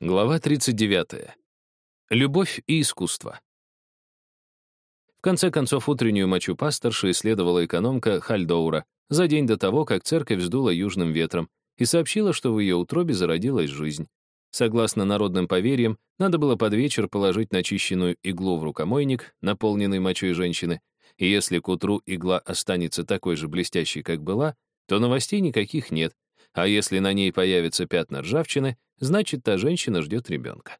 Глава 39. Любовь и искусство. В конце концов, утреннюю мочу пасторши исследовала экономка Хальдоура за день до того, как церковь сдула южным ветром и сообщила, что в ее утробе зародилась жизнь. Согласно народным поверьям, надо было под вечер положить начищенную иглу в рукомойник, наполненный мочой женщины, и если к утру игла останется такой же блестящей, как была, то новостей никаких нет, а если на ней появятся пятна ржавчины, значит, та женщина ждет ребенка.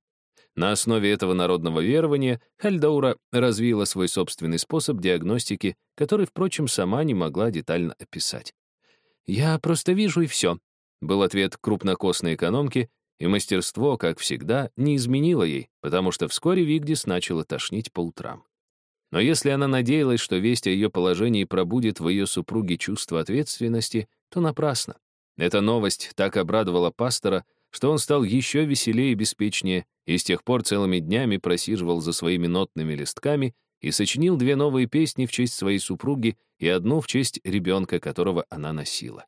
На основе этого народного верования Хальдаура развила свой собственный способ диагностики, который, впрочем, сама не могла детально описать. «Я просто вижу, и все», — был ответ крупнокосной экономки, и мастерство, как всегда, не изменило ей, потому что вскоре Вигдис начала тошнить по утрам. Но если она надеялась, что весть о ее положении пробудет в ее супруге чувство ответственности, то напрасно. Эта новость так обрадовала пастора, что он стал еще веселее и беспечнее, и с тех пор целыми днями просиживал за своими нотными листками и сочинил две новые песни в честь своей супруги и одну в честь ребенка, которого она носила.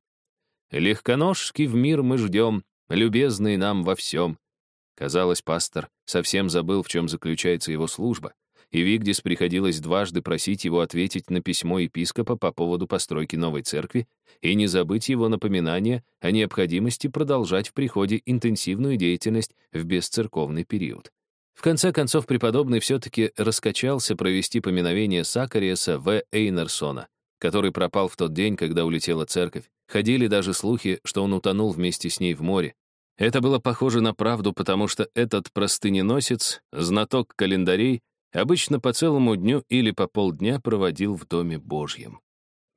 «Легконожский в мир мы ждем, любезный нам во всем». Казалось, пастор совсем забыл, в чем заключается его служба — и Вигдис приходилось дважды просить его ответить на письмо епископа по поводу постройки новой церкви и не забыть его напоминание о необходимости продолжать в приходе интенсивную деятельность в бесцерковный период. В конце концов, преподобный все-таки раскачался провести поминовение Сакариеса В. Эйнерсона, который пропал в тот день, когда улетела церковь. Ходили даже слухи, что он утонул вместе с ней в море. Это было похоже на правду, потому что этот простыненосец, знаток календарей, обычно по целому дню или по полдня проводил в Доме Божьем.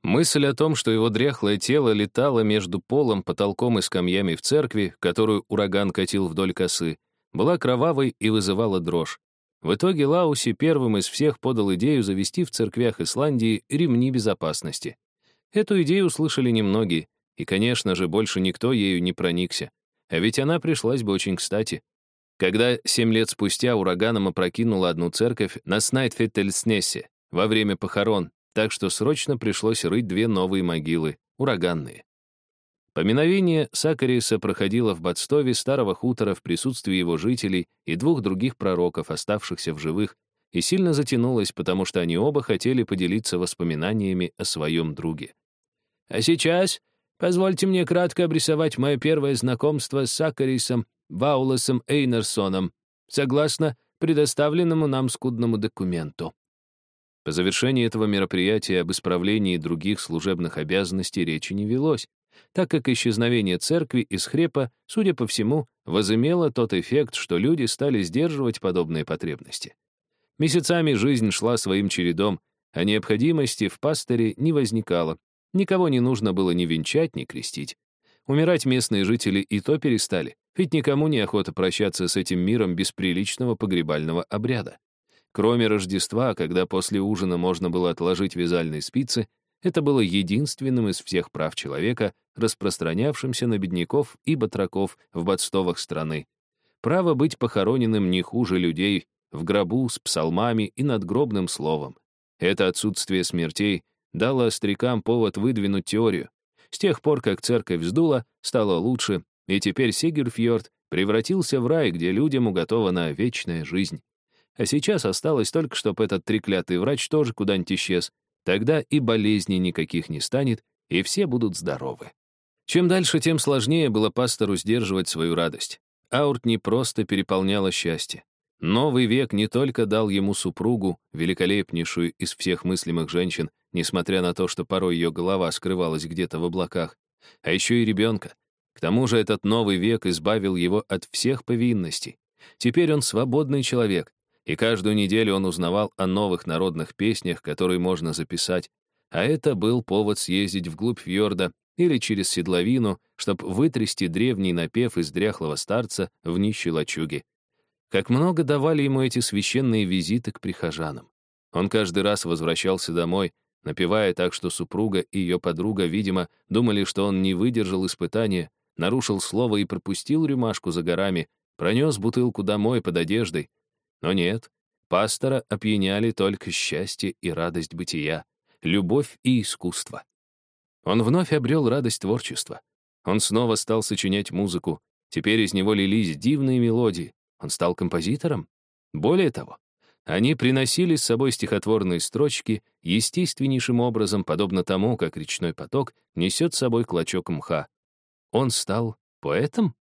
Мысль о том, что его дряхлое тело летало между полом, потолком и скамьями в церкви, которую ураган катил вдоль косы, была кровавой и вызывала дрожь. В итоге Лауси первым из всех подал идею завести в церквях Исландии ремни безопасности. Эту идею услышали немногие, и, конечно же, больше никто ею не проникся. А ведь она пришлась бы очень кстати. Когда семь лет спустя ураганом опрокинула одну церковь на Снайтфеттельснесе во время похорон, так что срочно пришлось рыть две новые могилы, ураганные. Поминовение Сакариса проходило в Бадстове старого хутора в присутствии его жителей и двух других пророков, оставшихся в живых, и сильно затянулось, потому что они оба хотели поделиться воспоминаниями о своем друге. «А сейчас позвольте мне кратко обрисовать мое первое знакомство с Сакарисом Вауласом Эйнерсоном, согласно предоставленному нам скудному документу. По завершении этого мероприятия об исправлении других служебных обязанностей речи не велось, так как исчезновение церкви из хрепа, судя по всему, возымело тот эффект, что люди стали сдерживать подобные потребности. Месяцами жизнь шла своим чередом, а необходимости в пастыре не возникало. Никого не нужно было ни венчать, ни крестить. Умирать местные жители и то перестали, ведь никому не охота прощаться с этим миром без приличного погребального обряда. Кроме Рождества, когда после ужина можно было отложить вязальные спицы, это было единственным из всех прав человека, распространявшимся на бедняков и батраков в бадстовах страны. Право быть похороненным не хуже людей в гробу с псалмами и надгробным словом. Это отсутствие смертей дало острякам повод выдвинуть теорию. С тех пор, как церковь вздула, стало лучше, и теперь Сигерфьорд превратился в рай, где людям уготована вечная жизнь. А сейчас осталось только, чтобы этот треклятый врач тоже куда-нибудь исчез. Тогда и болезней никаких не станет, и все будут здоровы. Чем дальше, тем сложнее было пастору сдерживать свою радость. Аурт не просто переполняла счастье. Новый век не только дал ему супругу, великолепнейшую из всех мыслимых женщин, несмотря на то, что порой ее голова скрывалась где-то в облаках, а еще и ребенка. К тому же этот новый век избавил его от всех повинностей. Теперь он свободный человек, и каждую неделю он узнавал о новых народных песнях, которые можно записать, а это был повод съездить вглубь фьорда или через седловину, чтобы вытрясти древний напев из дряхлого старца в нищей лачуге. Как много давали ему эти священные визиты к прихожанам. Он каждый раз возвращался домой, напевая так, что супруга и ее подруга, видимо, думали, что он не выдержал испытания, нарушил слово и пропустил рюмашку за горами, пронес бутылку домой под одеждой. Но нет, пастора опьяняли только счастье и радость бытия, любовь и искусство. Он вновь обрел радость творчества. Он снова стал сочинять музыку, Теперь из него лились дивные мелодии. Он стал композитором. Более того, они приносили с собой стихотворные строчки естественнейшим образом, подобно тому, как речной поток несет с собой клочок мха. Он стал поэтом?